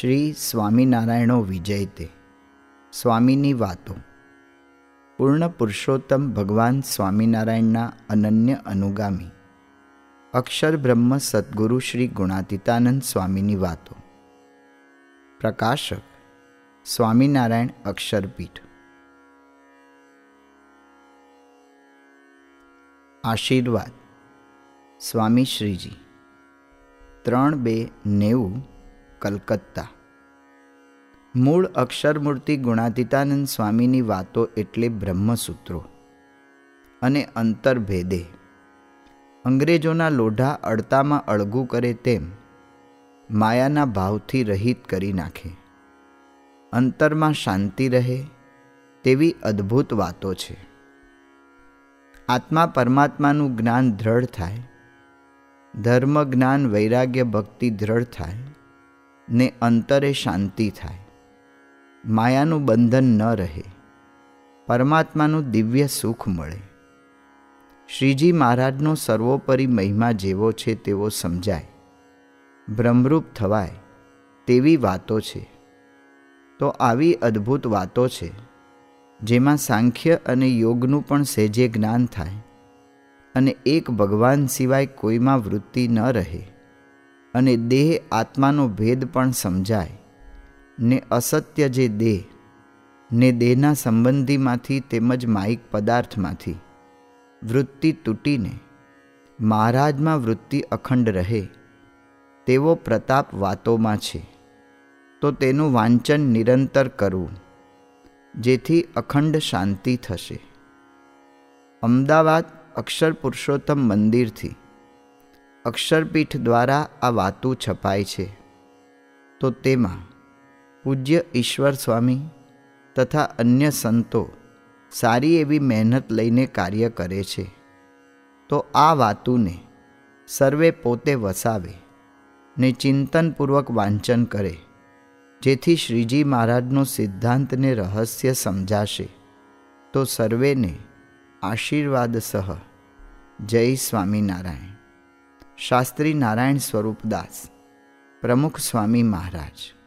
શ્રી સ્વામિનારાયણો વિજય તે સ્વામીની વાતો. પૂર્ણ પુરુષોત્તમ ભગવાન સ્વામિનારાયણના અનન્ય અનુગામી. અક્ષર બ્રહ્મ સદગુરુ શ્રી ગુણાતીતાનંદ સ્વામીની વાતો. પ્રકાશક. સ્વામિનારાયણ અક્ષરપીઠ. આશીર્વાદ. સ્વામી શ્રીજી. ત્રણ બે નેવું કલકત્તા. મૂળ અક્ષરમૂર્તિ ગુણાતીતાનંદ સ્વામીની વાતો એટલે બ્રહ્મસૂત્રો અને અંતરભેદે. અંગ્રેજોના લોઢા અડતામાં અળગું કરે તેમ માયાના ભાવથી રહિત કરી નાખે. અંતરમાં શાંતિ રહે તેવી અદ્ભુત વાતો છે. આત્મા પરમાત્માનું જ્ઞાન દ્રઢ થાય. ધર્મ જ્ઞાન વૈરાગ્ય ભક્તિ દ્રઢ થાય. ને અંતરે શાંતિ થાય. માયાનું બંધન ન રહે. પરમાત્માનું દિવ્ય સુખ મળે. શ્રીજી મહારાજનો સર્વોપરી મહિમા જેવો છે તેવો સમજાય. ભ્રમરૂપ થવાય તેવી વાતો છે. તો આવી અદ્ભુત વાતો છે, જેમાં સાંખ્ય અને યોગનું પણ સહેજે જ્ઞાન થાય અને એક ભગવાન સિવાય કોઈમાં વૃત્તિ ન રહે. અને દેહ આત્માનો ભેદ પણ સમજાય. ને અસત્ય જે દેહ, ને દેહના સંબંધીમાંથી તેમજ માયિક પદાર્થમાંથી. વૃત્તિ તૂટીને, મહારાજમાં વૃત્તિ અખંડ રહે, તેવો પ્રતાપ વાતોમાં છે. તો તેનું વાંચન નિરંતર કરવું, જેથી અખંડ શાંતિ થશે. અમદાવાદ અક્ષર પુરુષોત્તમ મંદિરથી અક્ષરપીઠ દ્વારા આ વાતું છપાય છે. તો તેમાં પૂજ્ય ઈશ્વર સ્વામી તથા અન્ય સંતો સારી એવી મહેનત લઈને કાર્ય કરે છે. તો આ વાતુને સર્વે પોતે વસાવે ને ચિંતનપૂર્વક વાંચન કરે, જેથી શ્રીજી મહારાજનો સિદ્ધાંતને રહસ્ય સમજાશે. તો સર્વેને આશીર્વાદ સહ. જય સ્વામિનારાયણ. શાસ્ત્રી નારાયણ સ્વરૂપદાસ પ્રમુખ સ્વામી મહારાજ.